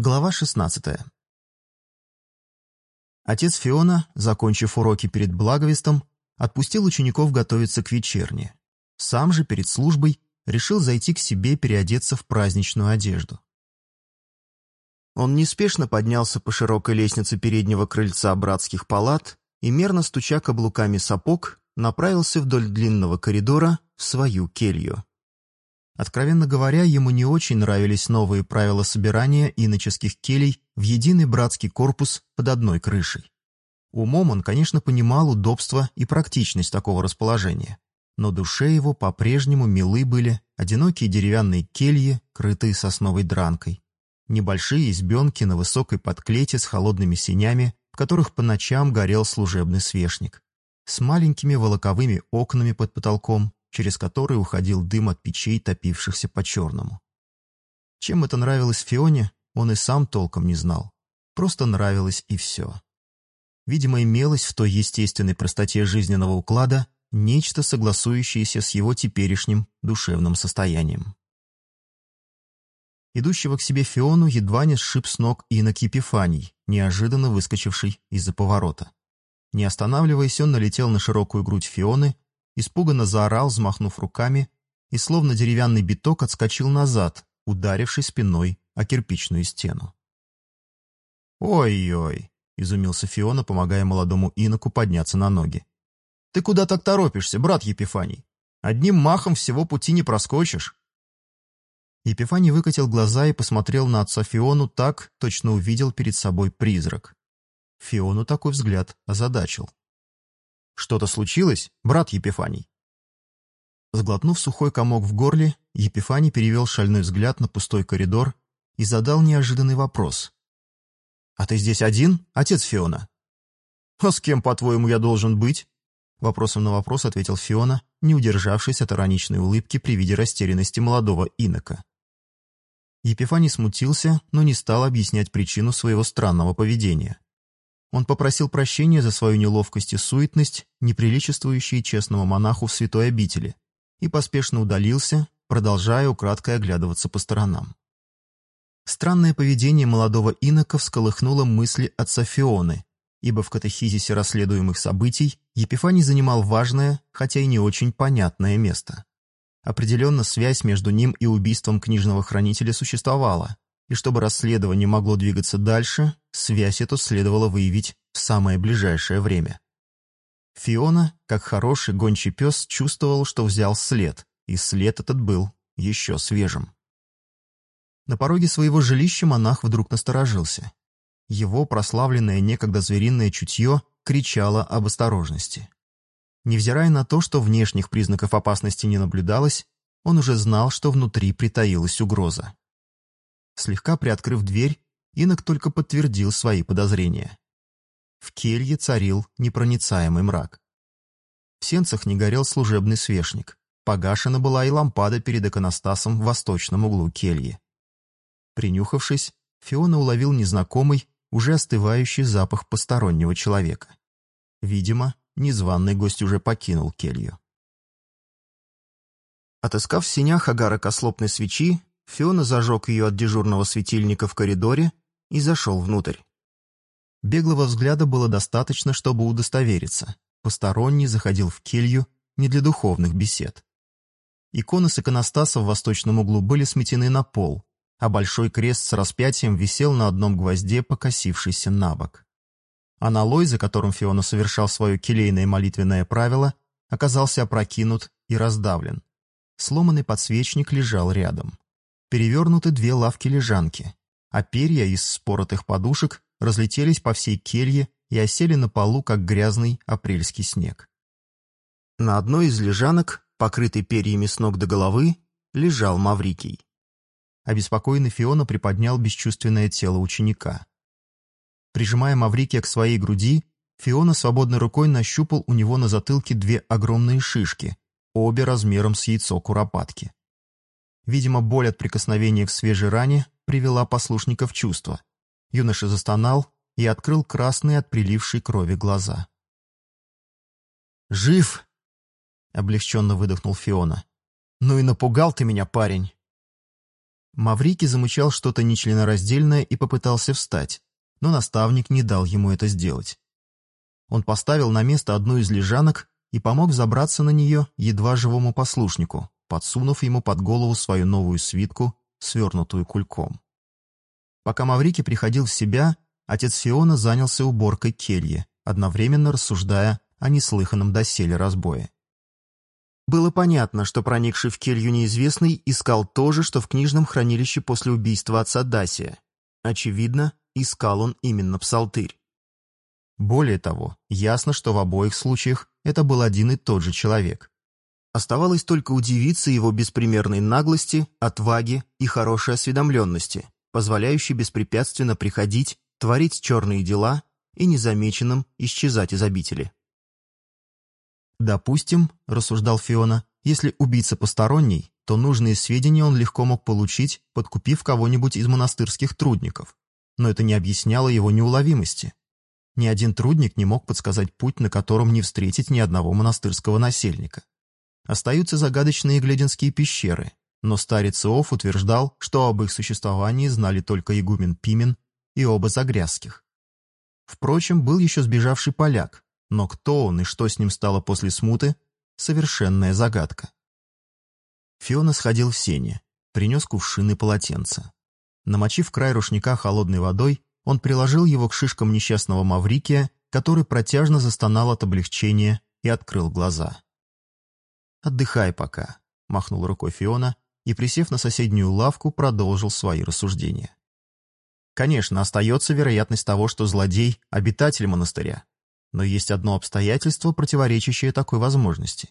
Глава 16. Отец Фиона, закончив уроки перед благовестом, отпустил учеников готовиться к вечерне. Сам же перед службой решил зайти к себе переодеться в праздничную одежду. Он неспешно поднялся по широкой лестнице переднего крыльца братских палат и, мерно стуча каблуками сапог, направился вдоль длинного коридора в свою келью. Откровенно говоря, ему не очень нравились новые правила собирания иноческих келей в единый братский корпус под одной крышей. Умом он, конечно, понимал удобство и практичность такого расположения, но душе его по-прежнему милы были одинокие деревянные кельи, крытые сосновой дранкой, небольшие избенки на высокой подклете с холодными сенями, в которых по ночам горел служебный свешник, с маленькими волоковыми окнами под потолком, через который уходил дым от печей, топившихся по-черному. Чем это нравилось Фионе, он и сам толком не знал. Просто нравилось и все. Видимо, имелось в той естественной простоте жизненного уклада нечто, согласующееся с его теперешним душевным состоянием. Идущего к себе Фиону едва не сшиб с ног инок Епифаний, неожиданно выскочивший из-за поворота. Не останавливаясь, он налетел на широкую грудь Фионы испуганно заорал, взмахнув руками, и словно деревянный биток отскочил назад, ударивший спиной о кирпичную стену. «Ой-ой!» — изумился Фиона, помогая молодому иноку подняться на ноги. «Ты куда так торопишься, брат Епифаний? Одним махом всего пути не проскочишь». Епифаний выкатил глаза и посмотрел на отца Фиону так, точно увидел перед собой призрак. Фиону такой взгляд озадачил. «Что-то случилось, брат Епифаний?» Сглотнув сухой комок в горле, Епифаний перевел шальной взгляд на пустой коридор и задал неожиданный вопрос. «А ты здесь один, отец Фиона?» «А с кем, по-твоему, я должен быть?» Вопросом на вопрос ответил Фиона, не удержавшись от ироничной улыбки при виде растерянности молодого инока. Епифаний смутился, но не стал объяснять причину своего странного поведения. Он попросил прощения за свою неловкость и суетность, неприличествующие честному монаху в святой обители, и поспешно удалился, продолжая украдкой оглядываться по сторонам. Странное поведение молодого инока всколыхнуло мысли отца Фионы, ибо в катехизисе расследуемых событий Епифаний занимал важное, хотя и не очень понятное место. Определенно связь между ним и убийством книжного хранителя существовала, и чтобы расследование могло двигаться дальше, связь эту следовало выявить в самое ближайшее время. Фиона, как хороший гончий пес, чувствовал, что взял след, и след этот был еще свежим. На пороге своего жилища монах вдруг насторожился. Его прославленное некогда звериное чутье кричало об осторожности. Невзирая на то, что внешних признаков опасности не наблюдалось, он уже знал, что внутри притаилась угроза. Слегка приоткрыв дверь, инок только подтвердил свои подозрения. В келье царил непроницаемый мрак. В сенцах не горел служебный свешник. Погашена была и лампада перед иконостасом в восточном углу кельи. Принюхавшись, Фиона уловил незнакомый, уже остывающий запах постороннего человека. Видимо, незваный гость уже покинул келью. Отыскав в синях агарок ослопной свечи, Фиона зажег ее от дежурного светильника в коридоре и зашел внутрь. Беглого взгляда было достаточно, чтобы удостовериться. Посторонний заходил в келью не для духовных бесед. Иконы с иконостаса в восточном углу были сметены на пол, а большой крест с распятием висел на одном гвозде, покосившийся на бок. Аналой, за которым Фиона совершал свое келейное молитвенное правило, оказался опрокинут и раздавлен. Сломанный подсвечник лежал рядом перевернуты две лавки-лежанки, а перья из споротых подушек разлетелись по всей келье и осели на полу, как грязный апрельский снег. На одной из лежанок, покрытой перьями с ног до головы, лежал Маврикий. Обеспокоенный Фиона приподнял бесчувственное тело ученика. Прижимая Маврикия к своей груди, Фиона свободной рукой нащупал у него на затылке две огромные шишки, обе размером с яйцо куропатки. Видимо, боль от прикосновения к свежей ране привела послушника в чувство. Юноша застонал и открыл красные от прилившей крови глаза. «Жив!» — облегченно выдохнул Фиона. «Ну и напугал ты меня, парень!» Маврики замычал что-то нечленораздельное и попытался встать, но наставник не дал ему это сделать. Он поставил на место одну из лежанок и помог забраться на нее едва живому послушнику, подсунув ему под голову свою новую свитку, свернутую кульком. Пока Маврики приходил в себя, отец Фиона занялся уборкой кельи, одновременно рассуждая о неслыханном доселе разбое. Было понятно, что проникший в келью неизвестный искал то же, что в книжном хранилище после убийства отца Дасия. Очевидно, искал он именно псалтырь. Более того, ясно, что в обоих случаях это был один и тот же человек. Оставалось только удивиться его беспримерной наглости, отваге и хорошей осведомленности, позволяющей беспрепятственно приходить, творить черные дела и незамеченным исчезать из обители. «Допустим, — рассуждал Фиона, — если убийца посторонний, то нужные сведения он легко мог получить, подкупив кого-нибудь из монастырских трудников. Но это не объясняло его неуловимости. Ни один трудник не мог подсказать путь, на котором не встретить ни одного монастырского насельника. Остаются загадочные глединские пещеры, но старец Иов утверждал, что об их существовании знали только игумен Пимен и оба Загрязских. Впрочем, был еще сбежавший поляк, но кто он и что с ним стало после смуты — совершенная загадка. Фиона сходил в сене, принес кувшины полотенца. Намочив край рушника холодной водой, он приложил его к шишкам несчастного Маврикия, который протяжно застонал от облегчения и открыл глаза. «Отдыхай пока», — махнул рукой Фиона и, присев на соседнюю лавку, продолжил свои рассуждения. Конечно, остается вероятность того, что злодей — обитатель монастыря, но есть одно обстоятельство, противоречащее такой возможности.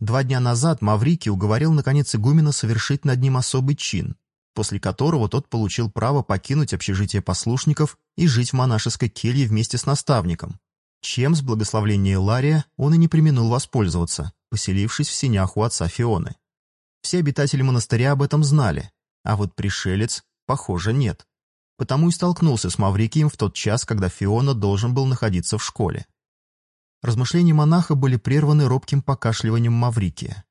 Два дня назад Маврикий уговорил наконец игумена совершить над ним особый чин, после которого тот получил право покинуть общежитие послушников и жить в монашеской келье вместе с наставником, чем с благословления Лария он и не применил воспользоваться, поселившись в синях у отца Фионы. Все обитатели монастыря об этом знали, а вот пришелец, похоже, нет потому и столкнулся с Маврикием в тот час, когда Фиона должен был находиться в школе. Размышления монаха были прерваны робким покашливанием Маврикия.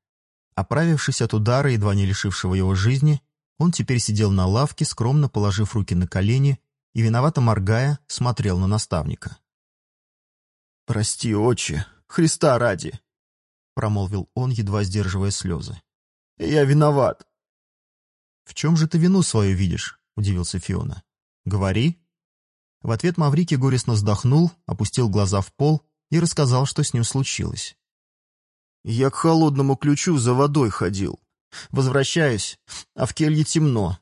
Оправившись от удара, едва не лишившего его жизни, он теперь сидел на лавке, скромно положив руки на колени и, виновато моргая, смотрел на наставника. «Прости, отче, Христа ради!» — промолвил он, едва сдерживая слезы. «Я виноват!» «В чем же ты вину свою видишь?» — удивился Фиона. «Говори». В ответ Маврики горестно вздохнул, опустил глаза в пол и рассказал, что с ним случилось. «Я к холодному ключу за водой ходил. Возвращаюсь, а в келье темно.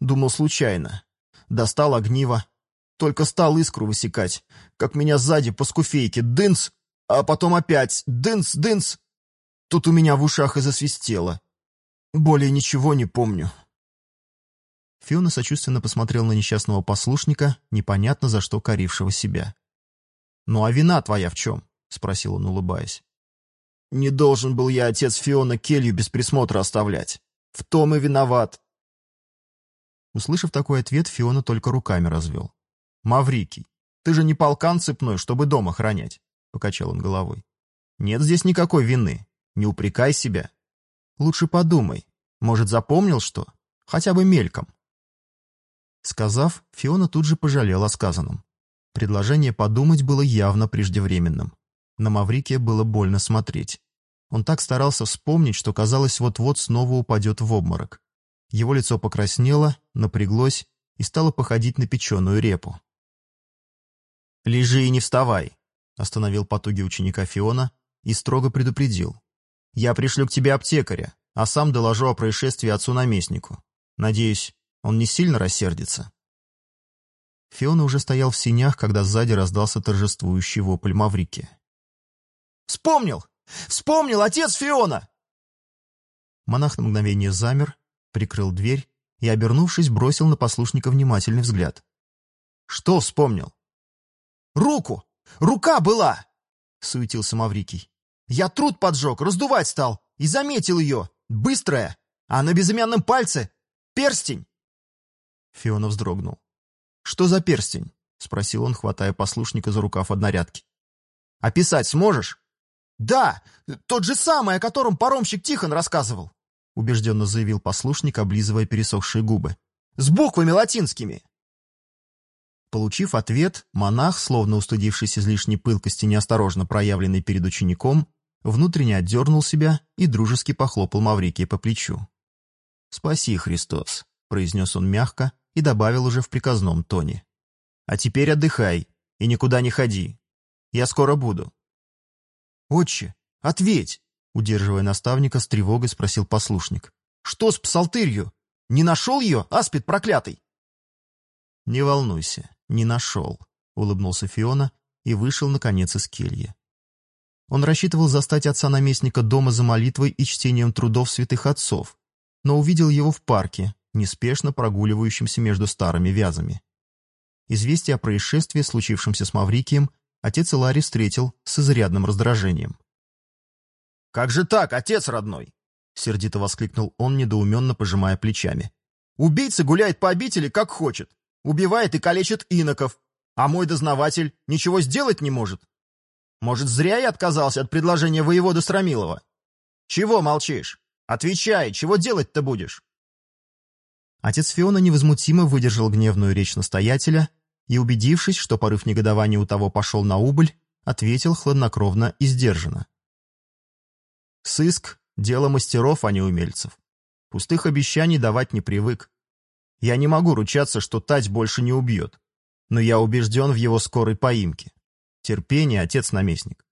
Думал, случайно. Достал огниво. Только стал искру высекать, как меня сзади по скуфейке дынц, а потом опять дынц-дынц. Тут у меня в ушах и засвистело. Более ничего не помню. Фиона сочувственно посмотрел на несчастного послушника, непонятно за что корившего себя. «Ну а вина твоя в чем?» — спросил он, улыбаясь. «Не должен был я отец Фиона келью без присмотра оставлять. В том и виноват». Услышав такой ответ, Фиона только руками развел. «Маврикий, ты же не полкан цепной, чтобы дом охранять», — покачал он головой. «Нет здесь никакой вины. Не упрекай себя. Лучше подумай. Может, запомнил что? Хотя бы мельком. Сказав, Фиона тут же пожалела о сказанном. Предложение подумать было явно преждевременным. На Маврикия было больно смотреть. Он так старался вспомнить, что казалось, вот-вот снова упадет в обморок. Его лицо покраснело, напряглось и стало походить на печеную репу. «Лежи и не вставай», — остановил потуги ученика Фиона и строго предупредил. «Я пришлю к тебе аптекаря, а сам доложу о происшествии отцу-наместнику. Надеюсь, он не сильно рассердится. Фиона уже стоял в синях, когда сзади раздался торжествующий вопль Маврики. «Вспомнил! Вспомнил, отец Фиона!» Монах на мгновение замер, прикрыл дверь и, обернувшись, бросил на послушника внимательный взгляд. «Что вспомнил?» «Руку! Рука была!» — суетился Маврикий. «Я труд поджег, раздувать стал и заметил ее, быстрая, а на безымянном пальце перстень!» Фиона вздрогнул. «Что за перстень?» — спросил он, хватая послушника за рукав однорядки. «Описать сможешь?» «Да, тот же самый, о котором паромщик Тихон рассказывал». — убежденно заявил послушник, облизывая пересохшие губы. «С буквами латинскими!» Получив ответ, монах, словно устыдившись излишней пылкости, неосторожно проявленной перед учеником, внутренне отдернул себя и дружески похлопал Маврикия по плечу. «Спаси, Христос», — произнес он мягко и добавил уже в приказном тоне. «А теперь отдыхай и никуда не ходи. Я скоро буду». «Отче, ответь!» — удерживая наставника, с тревогой спросил послушник. «Что с псалтырью? Не нашел ее, аспид проклятый?» «Не волнуйся, не нашел», — улыбнулся Фиона и вышел, наконец, из кельи. Он рассчитывал застать отца-наместника дома за молитвой и чтением трудов святых отцов, но увидел его в парке, неспешно прогуливающимся между старыми вязами. Известие о происшествии, случившемся с Маврикием, отец Илари встретил с изрядным раздражением. «Как же так, отец родной?» — сердито воскликнул он, недоуменно пожимая плечами. «Убийца гуляет по обители, как хочет убивает и калечит иноков, а мой дознаватель ничего сделать не может. Может, зря я отказался от предложения воевода Стромилова? Чего молчишь? Отвечай, чего делать-то будешь?» Отец Фиона невозмутимо выдержал гневную речь настоятеля и, убедившись, что порыв негодования у того пошел на убыль, ответил хладнокровно и сдержанно. «Сыск — дело мастеров, а не умельцев. Пустых обещаний давать не привык. Я не могу ручаться, что Тать больше не убьет, но я убежден в его скорой поимке. Терпение, отец-наместник.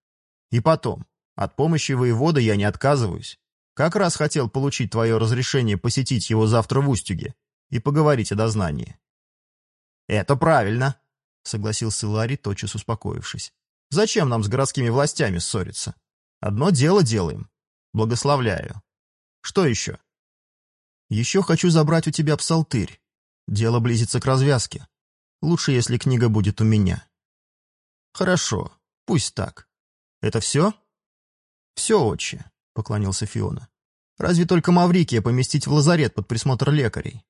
И потом, от помощи воевода я не отказываюсь. Как раз хотел получить твое разрешение посетить его завтра в Устюге и поговорить о дознании. «Это правильно», — согласился Ларри, тотчас успокоившись. «Зачем нам с городскими властями ссориться? Одно дело делаем. Благословляю. Что еще?» «Еще хочу забрать у тебя псалтырь. Дело близится к развязке. Лучше, если книга будет у меня. Хорошо, пусть так. Это все? Все, отче, поклонился Фиона. Разве только Маврикия поместить в лазарет под присмотр лекарей?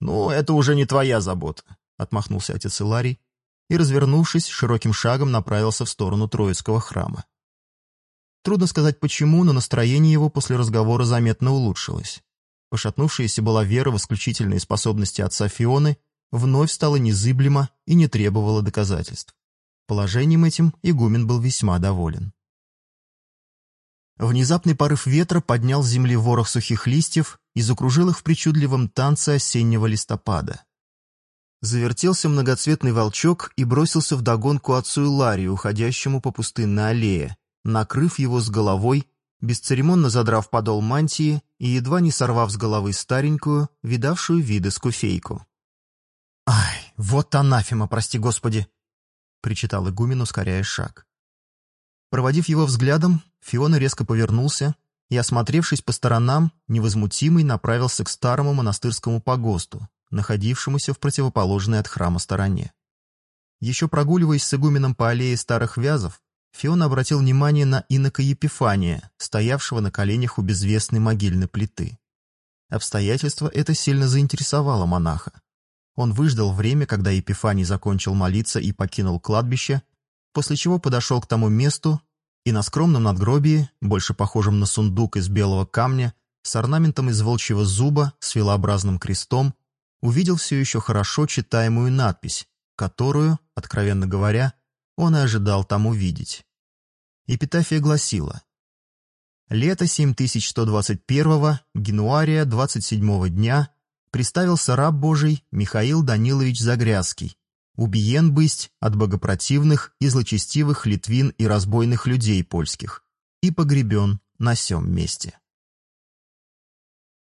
Ну, это уже не твоя забота, отмахнулся отец Иларий и, развернувшись, широким шагом направился в сторону Троицкого храма. Трудно сказать почему, но настроение его после разговора заметно улучшилось. Пошатнувшаяся была вера в исключительные способности отца Фионы вновь стала незыблема и не требовала доказательств. Положением этим игумен был весьма доволен. Внезапный порыв ветра поднял с земли ворох сухих листьев и закружил их в причудливом танце осеннего листопада. Завертелся многоцветный волчок и бросился вдогонку отцу Иларию, уходящему по пустынной аллее, накрыв его с головой бесцеремонно задрав подол мантии и едва не сорвав с головы старенькую, видавшую виды скуфейку. «Ай, вот анафема, прости господи!» — причитал игумен, ускоряя шаг. Проводив его взглядом, Фиона резко повернулся и, осмотревшись по сторонам, невозмутимый направился к старому монастырскому погосту, находившемуся в противоположной от храма стороне. Еще прогуливаясь с игуменом по аллее старых вязов, Фион обратил внимание на инока Епифания, стоявшего на коленях у безвестной могильной плиты. Обстоятельство это сильно заинтересовало монаха. Он выждал время, когда Епифаний закончил молиться и покинул кладбище, после чего подошел к тому месту и на скромном надгробии, больше похожем на сундук из белого камня, с орнаментом из волчьего зуба, с вилообразным крестом, увидел все еще хорошо читаемую надпись, которую, откровенно говоря, он и ожидал там увидеть. Эпитафия гласила «Лето 7121-го, Генуария 27-го дня, приставился раб Божий Михаил Данилович Загрязский, убиен бысть от богопротивных и злочестивых литвин и разбойных людей польских, и погребен на сём месте».